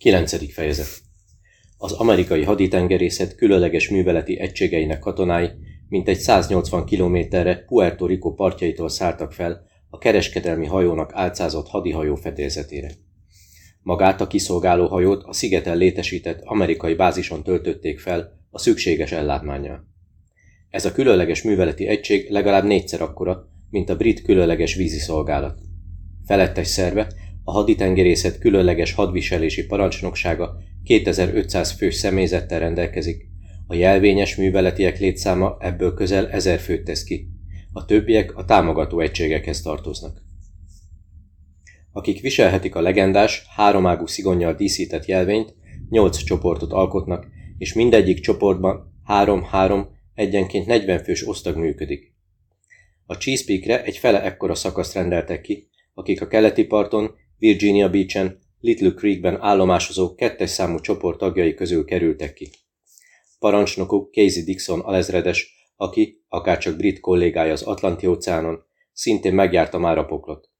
9. fejezet Az amerikai haditengerészet különleges műveleti egységeinek katonái mintegy 180 kilométerre Puerto Rico partjaitól szálltak fel a kereskedelmi hajónak álcázott hadihajó fedélzetére. Magát a kiszolgáló hajót a szigeten létesített amerikai bázison töltötték fel a szükséges ellátmányjal. Ez a különleges műveleti egység legalább négyszer akkora, mint a brit különleges víziszolgálat. Felettes szerve a haditengerészet különleges hadviselési parancsnoksága 2500 fős személyzettel rendelkezik, a jelvényes műveletiek létszáma ebből közel 1000 főt tesz ki, a többiek a támogató egységekhez tartoznak. Akik viselhetik a legendás, háromágú szigonnyal díszített jelvényt, nyolc csoportot alkotnak, és mindegyik csoportban három-három, egyenként 40 fős osztag működik. A Chesapeake-re egy fele ekkora szakaszt rendeltek ki, akik a keleti parton Virginia Beach-en, Little Creekben állomásozó kettes számú csoport tagjai közül kerültek ki. Parancsnokuk Casey Dixon alezredes, aki, akárcsak brit kollégája az Atlanti-óceánon, szintén megjárta már a poklot.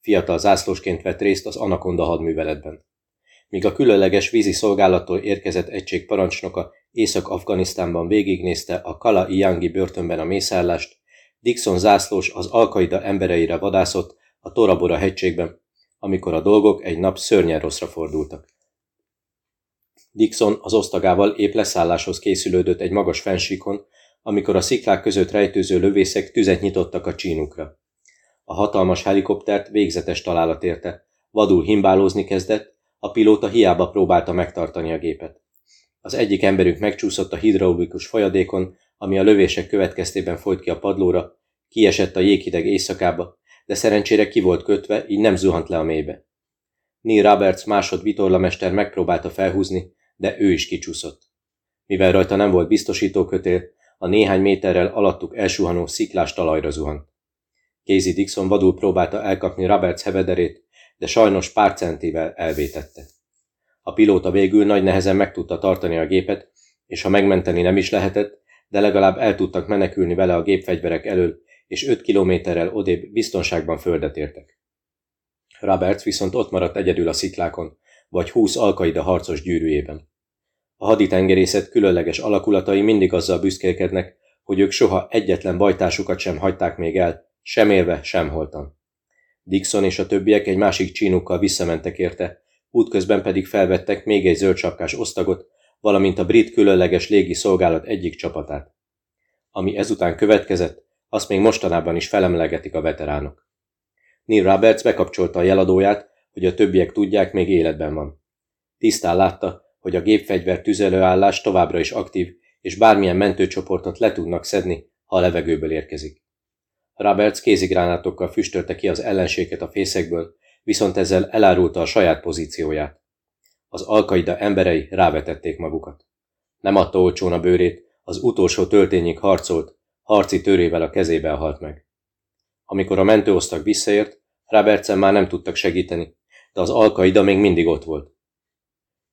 Fiatal zászlósként vett részt az Anaconda hadműveletben. Míg a különleges vízi szolgálattól érkezett egység parancsnoka Észak-Afganisztánban végignézte a Kala Iyangi börtönben a mészárlást, Dixon zászlós az Alkaida embereire vadászott a Torabora hegységben, amikor a dolgok egy nap szörnyen rosszra fordultak. Dixon az osztagával épp leszálláshoz készülődött egy magas fensíkon, amikor a sziklák között rejtőző lövészek tüzet nyitottak a csínukra. A hatalmas helikoptert végzetes találat érte, vadul himbálózni kezdett, a pilóta hiába próbálta megtartani a gépet. Az egyik emberünk megcsúszott a hidraulikus folyadékon, ami a lövések következtében folyt ki a padlóra, kiesett a jéghideg éjszakába, de szerencsére ki volt kötve, így nem zuhant le a mélybe. Neil Roberts másod vitorlamester megpróbálta felhúzni, de ő is kicsúszott. Mivel rajta nem volt biztosítókötél, a néhány méterrel alattuk elsuhanó sziklás talajra zuhant. Casey Dixon vadul próbálta elkapni Roberts hevederét, de sajnos pár centivel elvétette. A pilóta végül nagy nehezen meg tudta tartani a gépet, és ha megmenteni nem is lehetett, de legalább el tudtak menekülni vele a gépfegyverek elől, és öt kilométerrel odébb biztonságban földet értek. Roberts viszont ott maradt egyedül a sziklákon, vagy húsz alkaida harcos gyűrűjében. A haditengerészet különleges alakulatai mindig azzal büszkélkednek, hogy ők soha egyetlen bajtásukat sem hagyták még el, sem élve, sem holtan. Dixon és a többiek egy másik csínukkal visszamentek érte, útközben pedig felvettek még egy zöldsapkás osztagot, valamint a brit különleges légi szolgálat egyik csapatát. Ami ezután következett, azt még mostanában is felemlegetik a veteránok. Neil Roberts bekapcsolta a jeladóját, hogy a többiek tudják, még életben van. Tisztán látta, hogy a gépfegyver tüzelőállás továbbra is aktív, és bármilyen mentőcsoportot le tudnak szedni, ha a levegőből érkezik. Roberts kézigránátokkal füstölte ki az ellenséget a fészekből, viszont ezzel elárulta a saját pozícióját. Az alkaida emberei rávetették magukat. Nem adta olcsón a bőrét, az utolsó töltényig harcolt, harci törével a kezébe halt meg. Amikor a mentőosztag visszaért, Robertsen már nem tudtak segíteni, de az alkaida még mindig ott volt.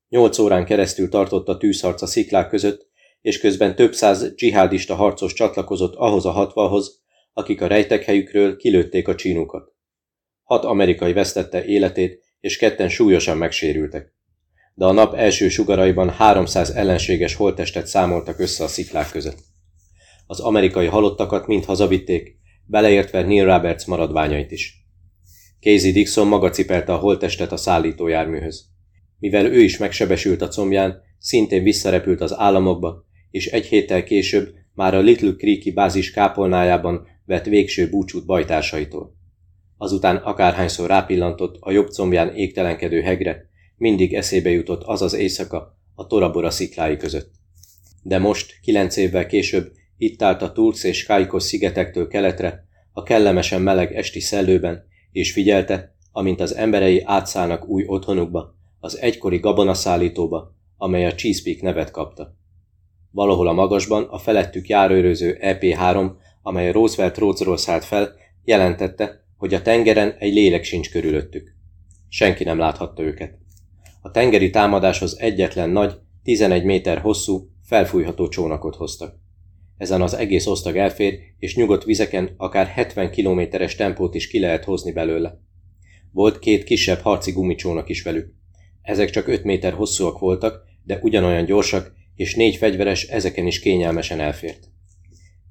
Nyolc órán keresztül tartott a tűzharc a sziklák között, és közben több száz dzsihádista harcos csatlakozott ahhoz a hatvalhoz, akik a rejtekhelyükről kilőtték a csínukat. Hat amerikai vesztette életét, és ketten súlyosan megsérültek. De a nap első sugaraiban 300 ellenséges holttestet számoltak össze a sziklák között. Az amerikai halottakat mind hazavitték, beleértve Neil Roberts maradványait is. Casey Dixon maga cipelte a holttestet a szállítójárműhöz. Mivel ő is megsebesült a combján, szintén visszarepült az államokba, és egy héttel később már a Little Creeki bázis kápolnájában vett végső búcsút bajtársaitól. Azután akárhányszor rápillantott a jobb combján égtelenkedő hegre, mindig eszébe jutott az az éjszaka a Torabora sziklái között. De most, kilenc évvel később, itt állt a Turks és Kaikos szigetektől keletre, a kellemesen meleg esti szellőben, és figyelte, amint az emberei átszállnak új otthonukba, az egykori gabonaszállítóba, amely a Chesapeake nevet kapta. Valahol a magasban a felettük járőröző EP-3, amely Roosevelt Rhodesról szállt fel, jelentette, hogy a tengeren egy lélek sincs körülöttük. Senki nem láthatta őket. A tengeri támadáshoz egyetlen nagy, 11 méter hosszú, felfújható csónakot hoztak. Ezen az egész osztag elfér, és nyugodt vizeken akár 70 kilométeres tempót is ki lehet hozni belőle. Volt két kisebb harci gumicsónak is velük. Ezek csak 5 méter hosszúak voltak, de ugyanolyan gyorsak, és négy fegyveres ezeken is kényelmesen elfért.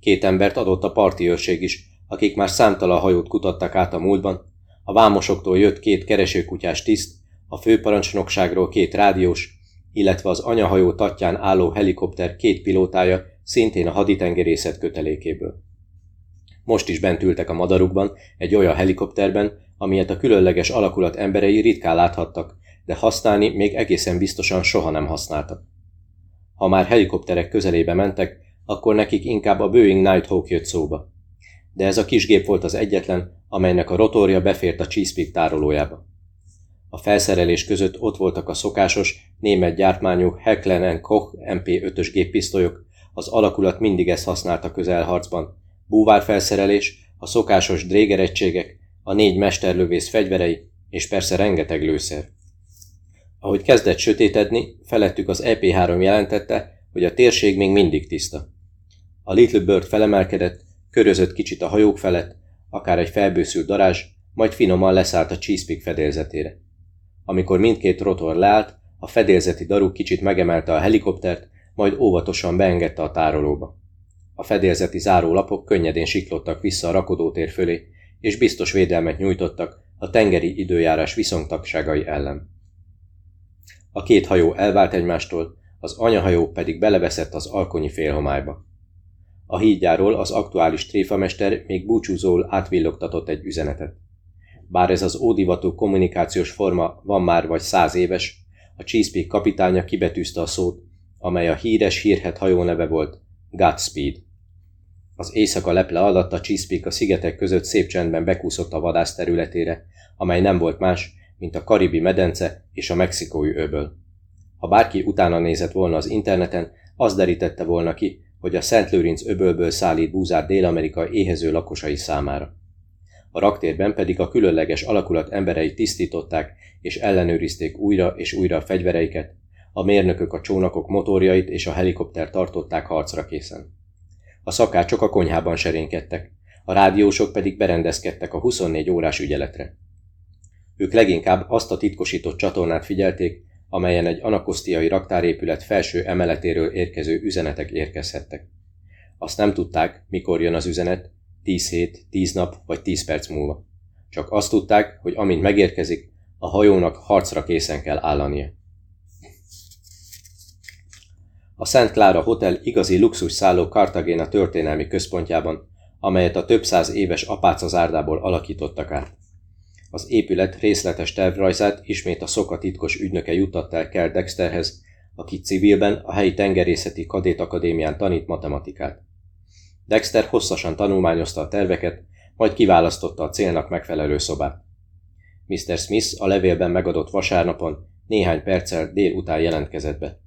Két embert adott a parti őrség is, akik már számtalan hajót kutattak át a múltban, a vámosoktól jött két keresőkutyás tiszt, a főparancsnokságról két rádiós, illetve az anyahajó tatján álló helikopter két pilótája szintén a haditengerészet kötelékéből. Most is bent ültek a madarukban, egy olyan helikopterben, amilyet a különleges alakulat emberei ritkán láthattak, de használni még egészen biztosan soha nem használtak. Ha már helikopterek közelébe mentek, akkor nekik inkább a Boeing Nighthawk jött szóba. De ez a kis gép volt az egyetlen, amelynek a rotorja befért a Chesapeake tárolójába. A felszerelés között ott voltak a szokásos, német gyártmányú Hecklen Koch MP5-ös géppisztolyok, az alakulat mindig ezt használta közelharcban, búvárfelszerelés, a szokásos drégeregységek, a négy mesterlövész fegyverei, és persze rengeteg lőszer. Ahogy kezdett sötétedni, felettük az EP3 jelentette, hogy a térség még mindig tiszta. A Little Bird felemelkedett, körözött kicsit a hajók felett, akár egy felbőszült darázs, majd finoman leszállt a Chesapeake fedélzetére. Amikor mindkét rotor leállt, a fedélzeti daru kicsit megemelte a helikoptert, majd óvatosan beengedte a tárolóba. A fedélzeti zárólapok könnyedén siklottak vissza a rakodótér fölé, és biztos védelmet nyújtottak a tengeri időjárás viszontagságai ellen. A két hajó elvált egymástól, az anyahajó pedig beleveszett az alkonyi félhomályba. A hídjáról az aktuális tréfamester még búcsúzól átvillogtatott egy üzenetet. Bár ez az ódivatú kommunikációs forma van már vagy száz éves, a Chesapeake kapitánya kibetűzte a szót, amely a híres hírhet hajó neve volt, Godspeed. Az éjszaka leple alatt a Chesapeake a szigetek között szép csendben bekúszott a vadász területére, amely nem volt más, mint a Karibi medence és a mexikói öböl. Ha bárki utána nézett volna az interneten, az derítette volna ki, hogy a Szent Lőrinc öbölből szállít búzát Dél-Amerika éhező lakosai számára. A raktérben pedig a különleges alakulat emberei tisztították és ellenőrizték újra és újra a fegyvereiket, a mérnökök a csónakok motorjait és a helikopter tartották harcra készen. A szakácsok a konyhában serénykedtek, a rádiósok pedig berendezkedtek a 24 órás ügyeletre. Ők leginkább azt a titkosított csatornát figyelték, amelyen egy anakosztiai raktárépület felső emeletéről érkező üzenetek érkezhettek. Azt nem tudták, mikor jön az üzenet, 10 hét, 10 nap vagy 10 perc múlva. Csak azt tudták, hogy amint megérkezik, a hajónak harcra készen kell állania. A Szent Clara Hotel igazi luxus szálló Cartagena történelmi központjában, amelyet a több száz éves apácazárdából alakítottak át. Az épület részletes tervrajzát ismét a szoka titkos ügynöke juttatta el Kerr Dexterhez, aki civilben a helyi tengerészeti kadétakadémián tanít matematikát. Dexter hosszasan tanulmányozta a terveket, majd kiválasztotta a célnak megfelelő szobát. Mr. Smith a levélben megadott vasárnapon néhány perccel délután jelentkezett be.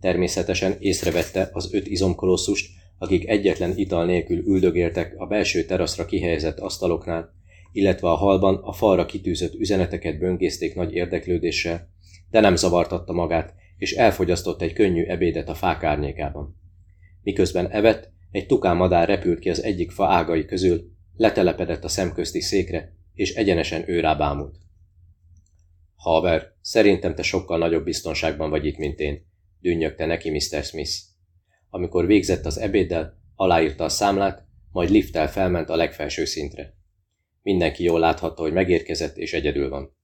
Természetesen észrevette az öt izomkolosszust, akik egyetlen ital nélkül üldögéltek a belső teraszra kihelyezett asztaloknál, illetve a halban a falra kitűzött üzeneteket böngészték nagy érdeklődéssel, de nem zavartatta magát, és elfogyasztott egy könnyű ebédet a fák árnyékában. Miközben evett, egy tukán madár repült ki az egyik fa ágai közül, letelepedett a szemközti székre, és egyenesen őrá bámult. Haver, szerintem te sokkal nagyobb biztonságban vagy itt, mint én, dünnyögte neki Mr. Smith. Amikor végzett az ebéddel, aláírta a számlát, majd lifttel felment a legfelső szintre. Mindenki jól láthatta, hogy megérkezett és egyedül van.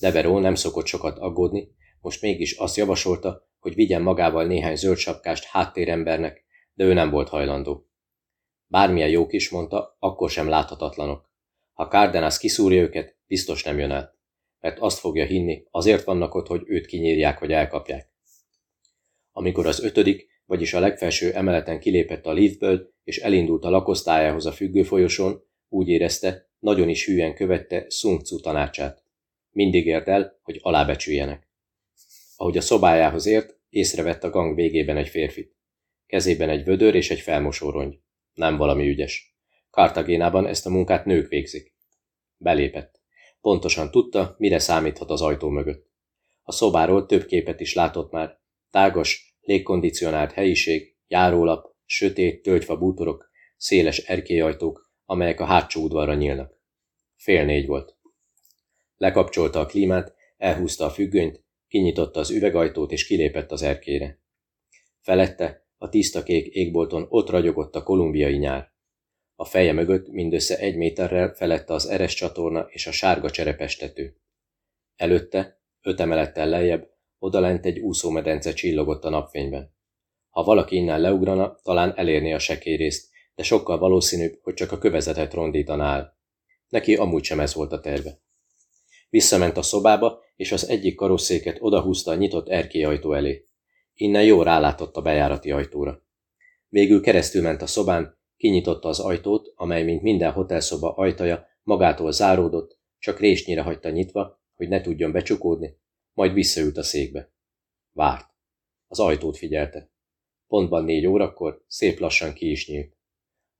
Deveró nem szokott sokat aggódni, most mégis azt javasolta, hogy vigyen magával néhány zöldsapkást háttérembernek, de ő nem volt hajlandó. Bármilyen jók is mondta, akkor sem láthatatlanok. Ha Cárdenász kiszúrja őket, biztos nem jön el, mert azt fogja hinni, azért vannak ott, hogy őt kinyírják vagy elkapják. Amikor az ötödik, vagyis a legfelső emeleten kilépett a liftből, és elindult a lakosztályához a függő folyosón, úgy érezte, nagyon is hűen követte Sun Tzu tanácsát. Mindig ért el, hogy alábecsüljenek. Ahogy a szobájához ért, észrevett a gang végében egy férfit. Kezében egy vödör és egy felmosórongy. Nem valami ügyes. Kartagénában ezt a munkát nők végzik. Belépett. Pontosan tudta, mire számíthat az ajtó mögött. A szobáról több képet is látott már. Tágas, légkondicionált helyiség, járólap, sötét, tölgyfa bútorok, széles erkélyajtók, amelyek a hátsó udvarra nyílnak. Fél négy volt. Lekapcsolta a klímát, elhúzta a függönyt, Kinyitotta az üvegajtót és kilépett az erkére. Felette, a tiszta kék égbolton ott ragyogott a kolumbiai nyár. A feje mögött mindössze egy méterrel felette az eres csatorna és a sárga cserepestető. Előtte, öt emelettel lejjebb, odalent egy úszómedence csillogott a napfényben. Ha valaki innen leugrana, talán elérné a sekérészt, de sokkal valószínűbb, hogy csak a kövezetet rondítaná. Neki amúgy sem ez volt a terve. Visszament a szobába, és az egyik karosszéket odahúzta a nyitott erkélyajtó elé. Innen jó rálátott a bejárati ajtóra. Végül keresztül ment a szobán, kinyitotta az ajtót, amely, mint minden hotelszoba ajtaja, magától záródott, csak résnyire hagyta nyitva, hogy ne tudjon becsukódni, majd visszaült a székbe. Várt. Az ajtót figyelte. Pontban négy órakor szép lassan ki is nyílt.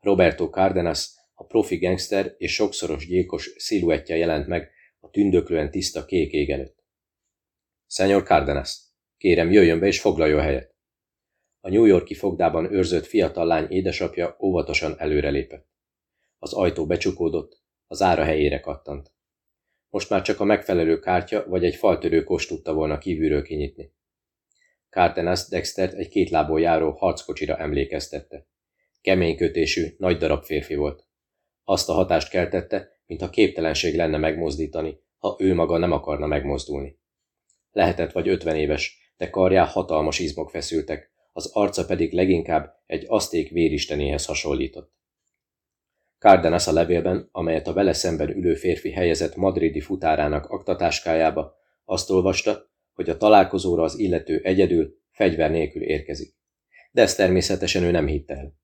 Roberto Cardenas, a profi gangster és sokszoros gyilkos sziluettje jelent meg a tündöklően tiszta kék ég előtt. Senyor Cardenas, kérem jöjjön be és foglaljon helyet. A New Yorki fogdában őrzött fiatal lány édesapja óvatosan előrelépett. Az ajtó becsukódott, az ára helyére kattant. Most már csak a megfelelő kártya vagy egy faltörő kost tudta volna kívülről kinyitni. Cardenas Dextert egy két lából járó harckocsira emlékeztette. Kemény kötésű, nagy darab férfi volt. Azt a hatást keltette, mintha képtelenség lenne megmozdítani, ha ő maga nem akarna megmozdulni. Lehetett vagy ötven éves, de karjá hatalmas izmok feszültek, az arca pedig leginkább egy aszték véristenéhez hasonlított. Cárdenas a levélben, amelyet a vele szemben ülő férfi helyezett madridi futárának aktatáskájába, azt olvasta, hogy a találkozóra az illető egyedül, fegyver nélkül érkezik. De ezt természetesen ő nem hitte el.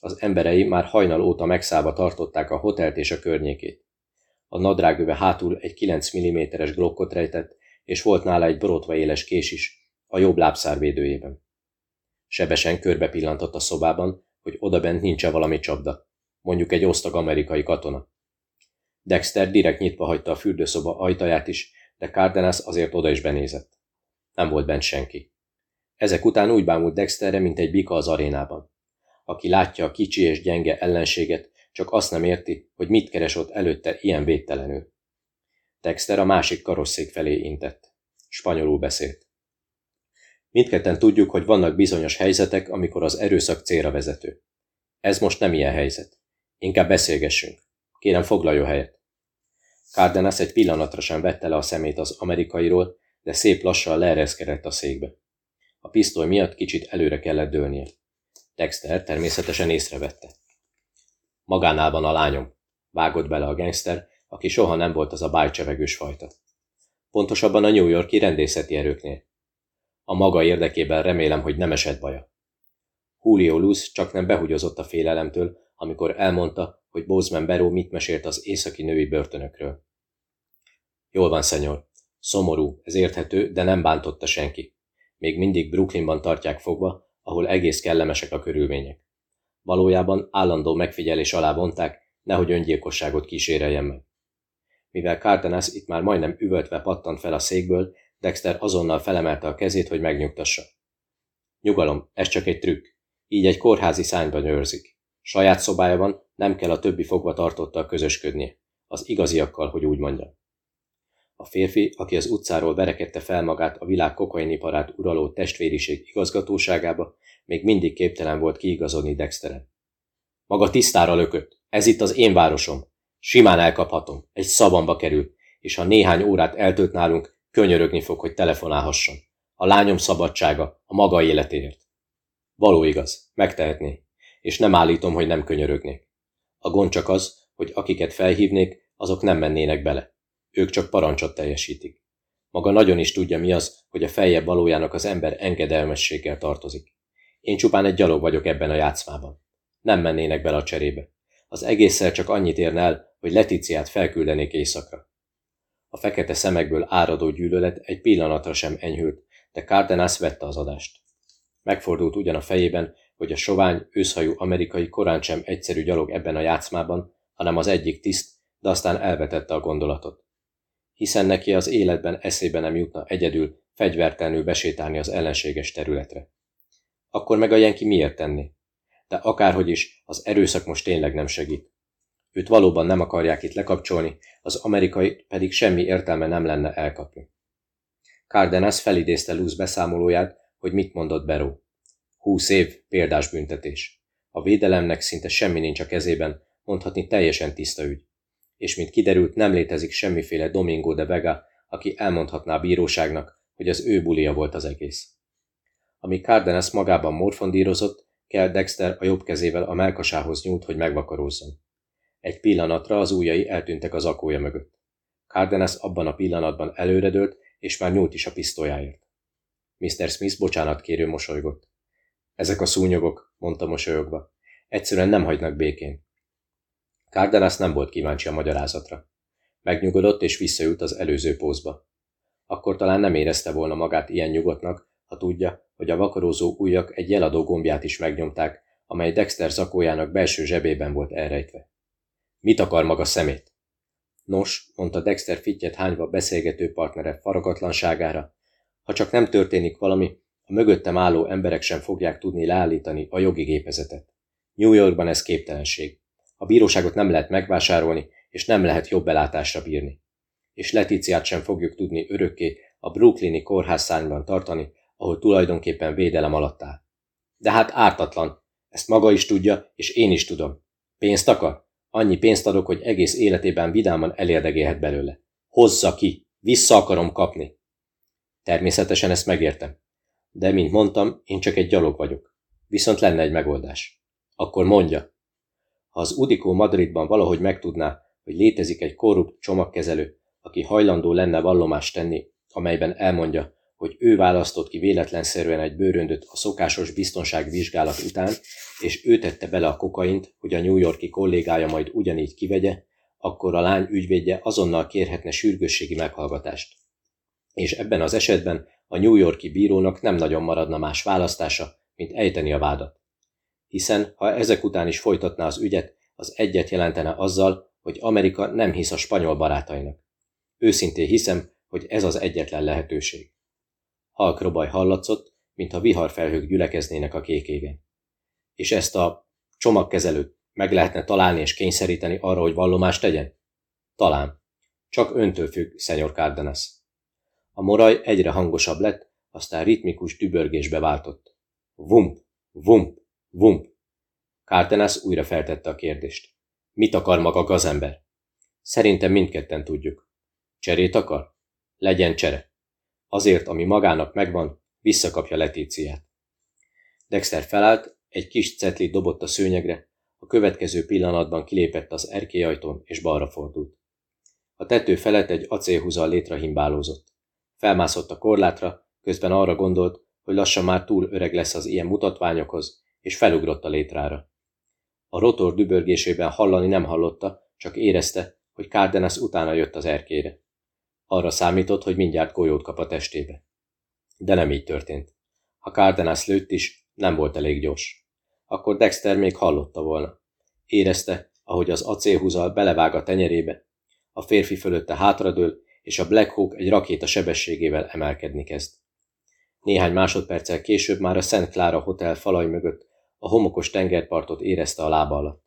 Az emberei már hajnal óta megszállva tartották a hotelt és a környékét. A nadrágöve hátul egy 9 mm-es glokkot rejtett, és volt nála egy borotva éles kés is, a jobb lábszárvédőjében. Sebesen körbe pillantott a szobában, hogy odabent nincs-e valami csapda, mondjuk egy osztag amerikai katona. Dexter direkt nyitva hagyta a fürdőszoba ajtaját is, de Cardenas azért oda is benézett. Nem volt bent senki. Ezek után úgy bámult Dexterre, mint egy bika az arénában. Aki látja a kicsi és gyenge ellenséget, csak azt nem érti, hogy mit keres ott előtte ilyen védtelenül. Dexter a másik karosszék felé intett. Spanyolul beszélt. Mindketten tudjuk, hogy vannak bizonyos helyzetek, amikor az erőszak célra vezető. Ez most nem ilyen helyzet. Inkább beszélgessünk. Kérem, foglaljon helyet. Cardenas egy pillanatra sem vette le a szemét az amerikairól, de szép lassan leereszkedett a székbe. A pisztoly miatt kicsit előre kellett dőlnie. Dexter természetesen észrevette. Magánál van a lányom, vágott bele a gangster, aki soha nem volt az a bájcsevegős fajta. Pontosabban a New Yorki rendészeti erőknél. A maga érdekében remélem, hogy nem esett baja. Julio Luz csak nem behugyozott a félelemtől, amikor elmondta, hogy Bozeman Beró mit mesélt az északi női börtönökről. Jól van, szenyor. Szomorú, ez érthető, de nem bántotta senki. Még mindig Brooklynban tartják fogva, ahol egész kellemesek a körülmények. Valójában állandó megfigyelés alá vonták, nehogy öngyilkosságot kíséreljen meg. Mivel Cardenas itt már majdnem üvöltve pattant fel a székből, Dexter azonnal felemelte a kezét, hogy megnyugtassa. Nyugalom, ez csak egy trükk. Így egy kórházi szányban őrzik. Saját szobája van, nem kell a többi fogva tartottal közösködnie. Az igaziakkal, hogy úgy mondjam. A férfi, aki az utcáról verekedte fel magát a világ kokainiparát uraló testvériség igazgatóságába, még mindig képtelen volt kiigazodni Dexteren. Maga tisztára lökött. Ez itt az én városom. Simán elkaphatom. Egy szabamba kerül, és ha néhány órát eltölt nálunk, könyörögni fog, hogy telefonálhasson. A lányom szabadsága, a maga életéért. Való igaz, megtehetné, és nem állítom, hogy nem könyörögnék. A gond csak az, hogy akiket felhívnék, azok nem mennének bele. Ők csak parancsot teljesítik. Maga nagyon is tudja mi az, hogy a feljebb valójának az ember engedelmességgel tartozik. Én csupán egy gyalog vagyok ebben a játszmában. Nem mennének bele a cserébe. Az egésszel csak annyit érne el, hogy Leticiát felküldenék éjszakra. A fekete szemekből áradó gyűlölet egy pillanatra sem enyhült, de Cardenas vette az adást. Megfordult ugyan a fejében, hogy a sovány, őszhajú amerikai korán sem egyszerű gyalog ebben a játszmában, hanem az egyik tiszt, de aztán elvetette a gondolatot. Hiszen neki az életben eszébe nem jutna egyedül, fegyvertelenül besétálni az ellenséges területre. Akkor meg a jenki miért tenni? De akárhogy is, az erőszak most tényleg nem segít. Őt valóban nem akarják itt lekapcsolni, az amerikai pedig semmi értelme nem lenne elkapni. Cardenas felidézte Luz beszámolóját, hogy mit mondott Beró. Húsz év, példás büntetés. A védelemnek szinte semmi nincs a kezében, mondhatni teljesen tiszta ügy. És mint kiderült, nem létezik semmiféle Domingo de Vega, aki elmondhatná a bíróságnak, hogy az ő bulia volt az egész. Ami Cardenas magában morfondírozott, kell Dexter a jobb kezével a melkasához nyúlt, hogy megvakarózzon. Egy pillanatra az ujjai eltűntek az akója mögött. Cardenas abban a pillanatban előredőlt, és már nyúlt is a pisztolyáért. Mr. Smith bocsánat kérő mosolygott. Ezek a szúnyogok, mondta mosolyogva. Egyszerűen nem hagynak békén. Cardenas nem volt kíváncsi a magyarázatra. Megnyugodott és visszaült az előző pózba. Akkor talán nem érezte volna magát ilyen nyugodtnak, ha tudja, hogy a vakarózó ujjak egy jeladó gombját is megnyomták, amely Dexter zakójának belső zsebében volt elrejtve. Mit akar maga szemét? Nos, mondta Dexter fittyet hányva beszélgető partnere faragatlanságára, ha csak nem történik valami, a mögöttem álló emberek sem fogják tudni leállítani a jogi gépezetet. New Yorkban ez képtelenség. A bíróságot nem lehet megvásárolni, és nem lehet jobb belátásra bírni. És Leticiát sem fogjuk tudni örökké a brooklyni kórházszányban tartani, ahol tulajdonképpen védelem alatt áll. De hát ártatlan. Ezt maga is tudja, és én is tudom. Pénzt akar? Annyi pénzt adok, hogy egész életében vidáman elérdegélhet belőle. Hozza ki! Vissza akarom kapni! Természetesen ezt megértem. De, mint mondtam, én csak egy gyalog vagyok. Viszont lenne egy megoldás. Akkor mondja. Ha az Udikó Madridban valahogy megtudná, hogy létezik egy korrupt csomagkezelő, aki hajlandó lenne vallomást tenni, amelyben elmondja, hogy ő választott ki véletlenszerűen egy bőröndöt a szokásos biztonságvizsgálat után, és ő tette bele a kokaint, hogy a New Yorki kollégája majd ugyanígy kivegye, akkor a lány ügyvédje azonnal kérhetne sürgősségi meghallgatást. És ebben az esetben a New Yorki bírónak nem nagyon maradna más választása, mint ejteni a vádat. Hiszen, ha ezek után is folytatná az ügyet, az egyet jelentene azzal, hogy Amerika nem hisz a spanyol barátainak. Őszintén hiszem, hogy ez az egyetlen lehetőség. Halk robaj hallatszott, mintha viharfelhők gyülekeznének a kék égen. És ezt a csomagkezelőt meg lehetne találni és kényszeríteni arra, hogy vallomást tegyen? Talán. Csak öntől függ, szenyor Cárdenas. A moraj egyre hangosabb lett, aztán ritmikus dübörgésbe váltott. Vump, vump, vump. Cárdenas újra feltette a kérdést. Mit akar maga gazember? Szerintem mindketten tudjuk. Cserét akar? Legyen csere. Azért, ami magának megvan, visszakapja Letíciát. Dexter felállt, egy kis cetlit dobott a szőnyegre, a következő pillanatban kilépett az erkélyajtón és balra fordult. A tető felett egy acélhúzal létre himbálózott. Felmászott a korlátra, közben arra gondolt, hogy lassan már túl öreg lesz az ilyen mutatványokhoz, és felugrott a létrára. A rotor dübörgésében hallani nem hallotta, csak érezte, hogy Cárdenas utána jött az erkére. Arra számított, hogy mindjárt golyót kap a testébe. De nem így történt. Ha Cárdenas lőtt is, nem volt elég gyors. Akkor Dexter még hallotta volna. Érezte, ahogy az acélhúzal belevág a tenyerébe. A férfi fölötte hátradől, és a Black Hawk egy rakéta sebességével emelkedni kezd. Néhány másodperccel később már a Szent Clara Hotel falai mögött a homokos tengerpartot érezte a lába alatt.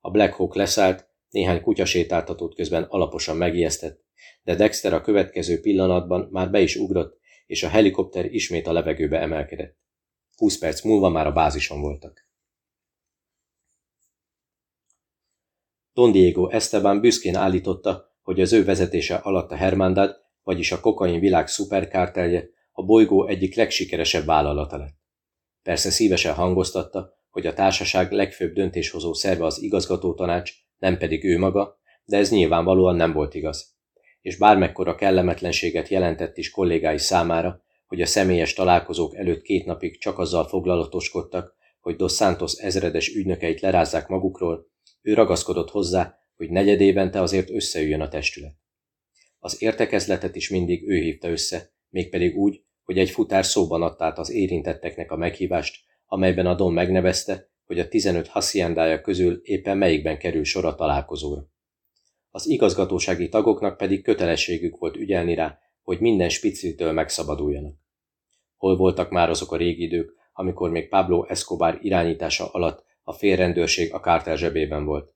A Black Hawk leszállt, néhány kutyasétáltatót közben alaposan megijesztett, de Dexter a következő pillanatban már be is ugrott, és a helikopter ismét a levegőbe emelkedett. Húsz perc múlva már a bázison voltak. Don Diego Esteban büszkén állította, hogy az ő vezetése alatt a Hermandad, vagyis a kokain világ szuperkártelje a bolygó egyik legsikeresebb vállalata lett. Persze szívesen hangoztatta, hogy a társaság legfőbb döntéshozó szerve az igazgató tanács, nem pedig ő maga, de ez nyilvánvalóan nem volt igaz és bármekkora kellemetlenséget jelentett is kollégái számára, hogy a személyes találkozók előtt két napig csak azzal foglalatoskodtak, hogy Dos Santos ezredes ügynökeit lerázzák magukról, ő ragaszkodott hozzá, hogy negyedévente azért összeüljön a testület. Az értekezletet is mindig ő hívta össze, mégpedig úgy, hogy egy futár szóban adta át az érintetteknek a meghívást, amelyben a Don megnevezte, hogy a 15 haciendája közül éppen melyikben kerül sor a találkozóra az igazgatósági tagoknak pedig kötelességük volt ügyelni rá, hogy minden spicitől megszabaduljanak. Hol voltak már azok a régi idők, amikor még Pablo Escobar irányítása alatt a félrendőrség a kártel zsebében volt.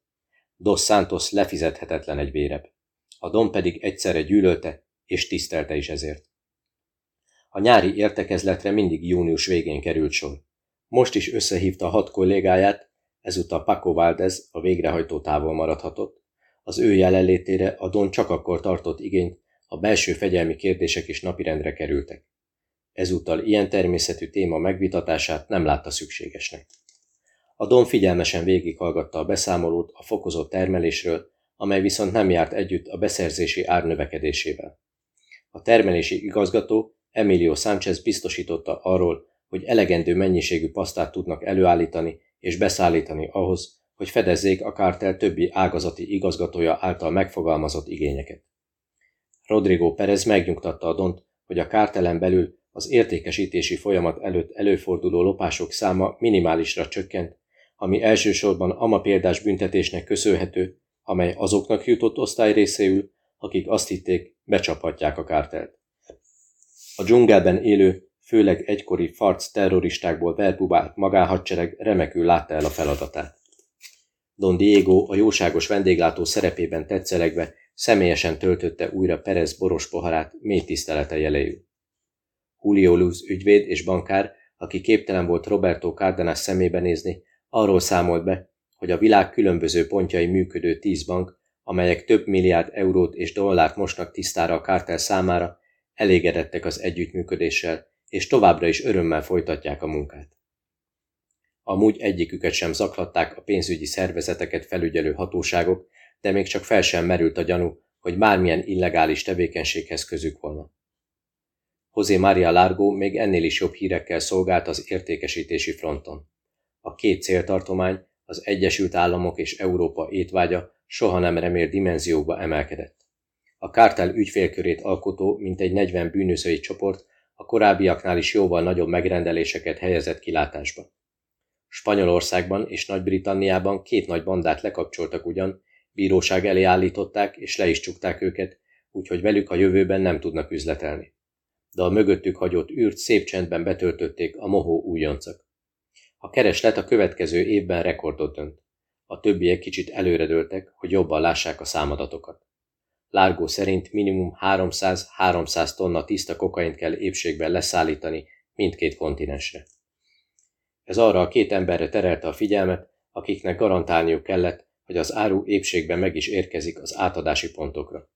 Dos Santos lefizethetetlen egy véreb. A Don pedig egyszerre gyűlölte és tisztelte is ezért. A nyári értekezletre mindig június végén került sor. Most is összehívta hat kollégáját, ezúttal Paco Valdez a végrehajtó távol maradhatott. Az ő jelenlétére a Don csak akkor tartott igényt, a belső fegyelmi kérdések is napirendre kerültek. Ezúttal ilyen természetű téma megvitatását nem látta szükségesnek. A Don figyelmesen végighallgatta a beszámolót a fokozott termelésről, amely viszont nem járt együtt a beszerzési ár növekedésével. A termelési igazgató Emilio Sánchez biztosította arról, hogy elegendő mennyiségű pasztát tudnak előállítani és beszállítani ahhoz, hogy fedezzék a kártel többi ágazati igazgatója által megfogalmazott igényeket. Rodrigo Perez megnyugtatta a Dont, hogy a kártelen belül az értékesítési folyamat előtt előforduló lopások száma minimálisra csökkent, ami elsősorban ama példás büntetésnek köszönhető, amely azoknak jutott osztály részéül, akik azt hitték, becsaphatják a kártelt. A dzsungelben élő, főleg egykori farc terroristákból verbubált magánhadsereg remekül látta el a feladatát. Don Diego a jóságos vendéglátó szerepében tetszelegve személyesen töltötte újra Perez boros poharát mély tisztelete jeléül. Julio Luz ügyvéd és bankár, aki képtelen volt Roberto Cárdenas szemébe nézni, arról számolt be, hogy a világ különböző pontjai működő tíz bank, amelyek több milliárd eurót és dollárt mosnak tisztára a kártel számára, elégedettek az együttműködéssel, és továbbra is örömmel folytatják a munkát. Amúgy egyiküket sem zaklatták a pénzügyi szervezeteket felügyelő hatóságok, de még csak fel sem merült a gyanú, hogy bármilyen illegális tevékenységhez közük volna. José María Largo még ennél is jobb hírekkel szolgált az értékesítési fronton. A két céltartomány, az Egyesült Államok és Európa étvágya soha nem remélt dimenziókba emelkedett. A kártel ügyfélkörét alkotó mintegy 40 bűnözői csoport a korábbiaknál is jóval nagyobb megrendeléseket helyezett kilátásba. Spanyolországban és Nagy-Britanniában két nagy bandát lekapcsoltak ugyan, bíróság elé állították és le is csukták őket, úgyhogy velük a jövőben nem tudnak üzletelni. De a mögöttük hagyott űrt szép csendben betöltötték a mohó újoncok. A kereslet a következő évben rekordot dönt. A többiek kicsit előredőltek, hogy jobban lássák a számadatokat. Lárgó szerint minimum 300-300 tonna tiszta kokaint kell épségben leszállítani mindkét kontinensre. Ez arra a két emberre terelte a figyelmet, akiknek garantálniuk kellett, hogy az áru épségben meg is érkezik az átadási pontokra.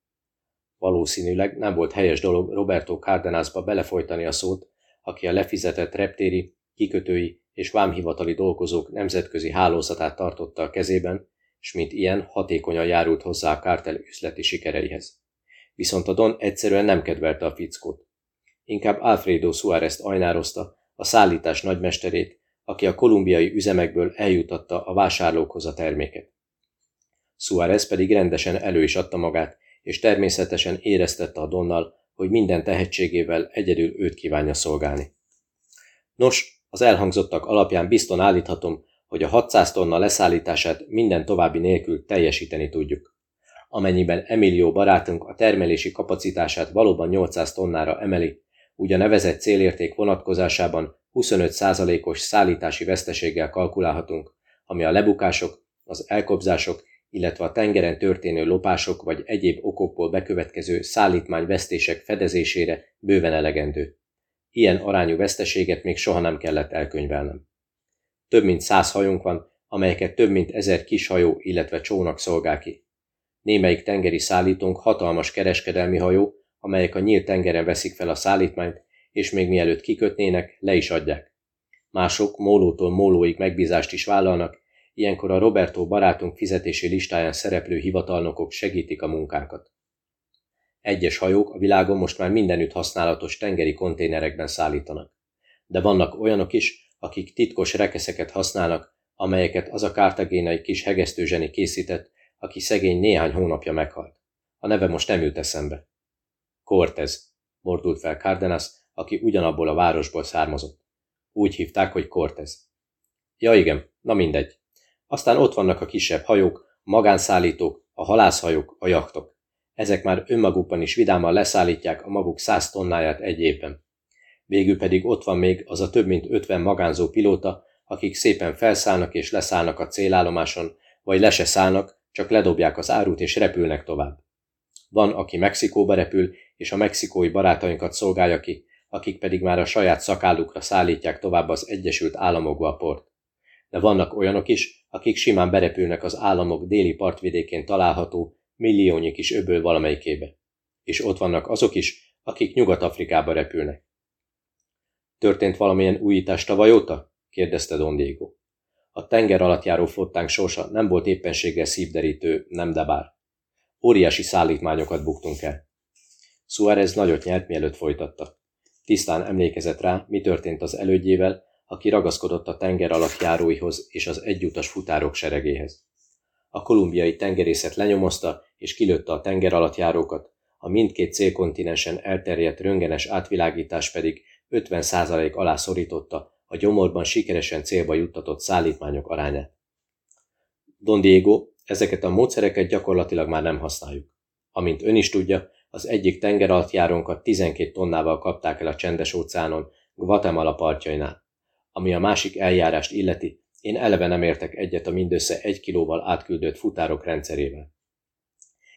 Valószínűleg nem volt helyes dolog Roberto Cárdenásba belefolytani a szót, aki a lefizetett reptéri, kikötői és vámhivatali dolgozók nemzetközi hálózatát tartotta a kezében, és mint ilyen hatékonyan járult hozzá a kártel üzleti sikereihez. Viszont a Don egyszerűen nem kedvelte a fickót. Inkább Alfredo Suárez-t ajnározta, a szállítás nagymesterét, aki a kolumbiai üzemekből eljutatta a vásárlókhoz a terméket. Suárez pedig rendesen elő is adta magát, és természetesen éreztette a Donnal, hogy minden tehetségével egyedül őt kívánja szolgálni. Nos, az elhangzottak alapján bizton állíthatom, hogy a 600 tonna leszállítását minden további nélkül teljesíteni tudjuk. Amennyiben Emilio barátunk a termelési kapacitását valóban 800 tonnára emeli, úgy a nevezett célérték vonatkozásában 25%-os szállítási veszteséggel kalkulálhatunk, ami a lebukások, az elkobzások, illetve a tengeren történő lopások vagy egyéb okokból bekövetkező szállítmányvesztések fedezésére bőven elegendő. Ilyen arányú veszteséget még soha nem kellett elkönyvelnem. Több mint száz hajónk van, amelyeket több mint ezer kis hajó, illetve csónak szolgál ki. Némelyik tengeri szállítónk hatalmas kereskedelmi hajó, amelyek a nyílt tengeren veszik fel a szállítmányt, és még mielőtt kikötnének, le is adják. Mások mólótól mólóig megbízást is vállalnak, ilyenkor a Roberto barátunk fizetési listáján szereplő hivatalnokok segítik a munkánkat. Egyes hajók a világon most már mindenütt használatos tengeri konténerekben szállítanak. De vannak olyanok is, akik titkos rekeszeket használnak, amelyeket az a kártagénai kis hegesztőzseni készített, aki szegény néhány hónapja meghalt. A neve most nem jut eszembe. Cortez, mordult fel Cárdenas, aki ugyanabból a városból származott. Úgy hívták, hogy Cortez. Ja igen, na mindegy. Aztán ott vannak a kisebb hajók, magánszállítók, a halászhajók, a jachtok. Ezek már önmagukban is vidáman leszállítják a maguk száz tonnáját egy évben. Végül pedig ott van még az a több mint ötven magánzó pilóta, akik szépen felszállnak és leszállnak a célállomáson, vagy le se szállnak, csak ledobják az árut és repülnek tovább. Van, aki Mexikóba repül, és a mexikói barátainkat szolgálja ki, akik pedig már a saját szakállukra szállítják tovább az Egyesült Államokba a port. De vannak olyanok is, akik simán berepülnek az államok déli partvidékén található milliónyi kis öböl valamelyikébe. És ott vannak azok is, akik Nyugat-Afrikába repülnek. Történt valamilyen újítás tavaly óta? kérdezte Don Diego. A tenger alatt járó flottánk sorsa nem volt éppenséggel szívderítő, nem de bár. Óriási szállítmányokat buktunk el. Suárez nagyot nyert, mielőtt folytatta. Tisztán emlékezett rá, mi történt az elődjével, aki ragaszkodott a tenger alatt járóihoz és az egyutas futárok seregéhez. A kolumbiai tengerészet lenyomozta és kilőtte a tenger alatt járókat, a mindkét célkontinensen elterjedt röngenes átvilágítás pedig 50% alá szorította a gyomorban sikeresen célba juttatott szállítmányok arányát. Don Diego, ezeket a módszereket gyakorlatilag már nem használjuk. Amint ön is tudja, az egyik tengeralattjárónkat 12 tonnával kapták el a csendes óceánon, Guatemala partjainál. Ami a másik eljárást illeti, én eleve nem értek egyet a mindössze egy kilóval átküldött futárok rendszerével.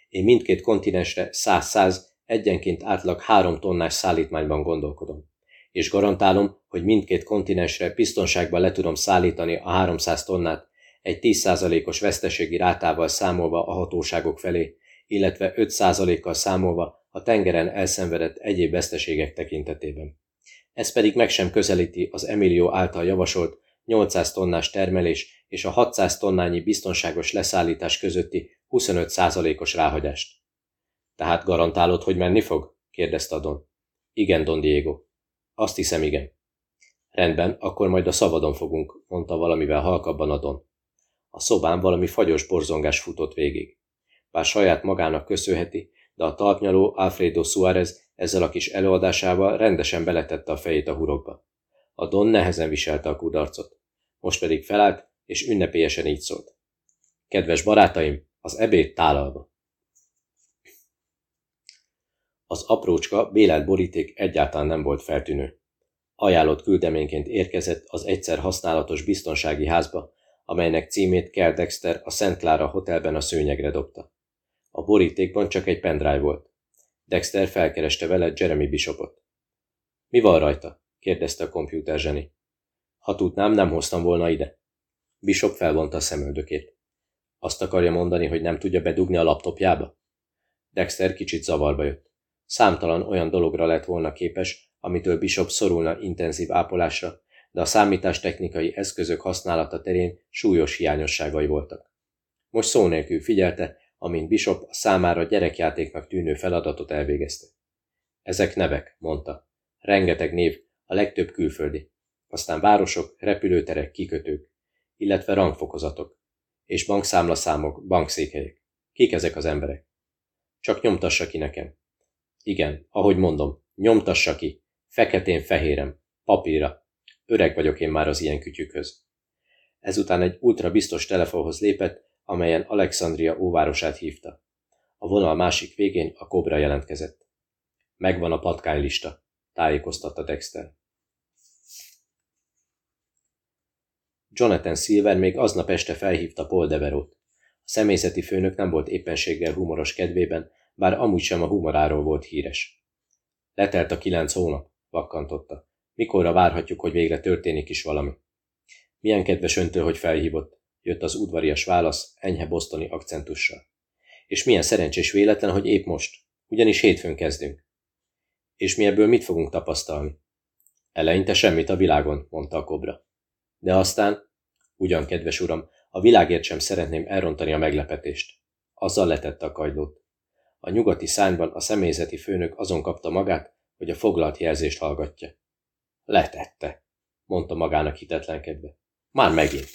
Én mindkét kontinensre 100-100, egyenként átlag három tonnás szállítmányban gondolkodom. És garantálom, hogy mindkét kontinensre biztonságban le tudom szállítani a 300 tonnát, egy 10%-os veszteségi rátával számolva a hatóságok felé, illetve 5%-kal számolva a tengeren elszenvedett egyéb veszteségek tekintetében. Ez pedig meg sem közelíti az Emilio által javasolt 800 tonnás termelés és a 600 tonnányi biztonságos leszállítás közötti 25%-os ráhagyást. Tehát garantálod, hogy menni fog? kérdezte a Don. Igen, Don Diego. Azt hiszem, igen. Rendben, akkor majd a szabadon fogunk, mondta valamivel halkabban a Don. A szobán valami fagyos borzongás futott végig. Bár saját magának köszönheti, de a talpnyaló Alfredo Suárez ezzel a kis előadásával rendesen beletette a fejét a hurokba. A Don nehezen viselte a kudarcot. Most pedig felállt, és ünnepélyesen így szólt. Kedves barátaim, az ebéd tálalva. Az aprócska, bélelt boríték egyáltalán nem volt feltűnő. Ajánlott küldeményként érkezett az egyszer használatos biztonsági házba, amelynek címét Kell Dexter a Szent Clara Hotelben a szőnyegre dobta. A borítékban csak egy pendrive volt. Dexter felkereste vele Jeremy Bishopot. Mi van rajta? kérdezte a kompjúter zseni. Ha tudnám, nem hoztam volna ide. Bishop felvonta a szemöldökét. Azt akarja mondani, hogy nem tudja bedugni a laptopjába? Dexter kicsit zavarba jött. Számtalan olyan dologra lett volna képes, amitől Bishop szorulna intenzív ápolásra, de a számítástechnikai eszközök használata terén súlyos hiányosságai voltak. Most szó nélkül figyelte, amint Bishop a számára gyerekjátéknak tűnő feladatot elvégezte. Ezek nevek, mondta. Rengeteg név, a legtöbb külföldi. Aztán városok, repülőterek, kikötők, illetve rangfokozatok. És bankszámlaszámok, bankszékelyek. Kik ezek az emberek? Csak nyomtassa ki nekem. Igen, ahogy mondom, nyomtassa ki. Feketén-fehérem, papírra. Öreg vagyok én már az ilyen kütyükhöz. Ezután egy ultra biztos telefonhoz lépett, amelyen Alexandria óvárosát hívta. A vonal másik végén a kobra jelentkezett. Megvan a patkánylista, tájékoztatta Dexter. Jonathan Silver még aznap este felhívta Paul Deverot. A személyzeti főnök nem volt éppenséggel humoros kedvében, bár amúgy sem a humoráról volt híres. Letelt a kilenc hónap, vakkantotta. Mikorra várhatjuk, hogy végre történik is valami? Milyen kedves öntől, hogy felhívott jött az udvarias válasz enyhe bosztoni akcentussal. És milyen szerencsés véletlen, hogy épp most, ugyanis hétfőn kezdünk. És mi ebből mit fogunk tapasztalni? Eleinte semmit a világon, mondta a kobra. De aztán, ugyan kedves uram, a világért sem szeretném elrontani a meglepetést. Azzal letette a kagylót. A nyugati szányban a személyzeti főnök azon kapta magát, hogy a foglalt jelzést hallgatja. Letette, mondta magának hitetlenkedve. Már megint.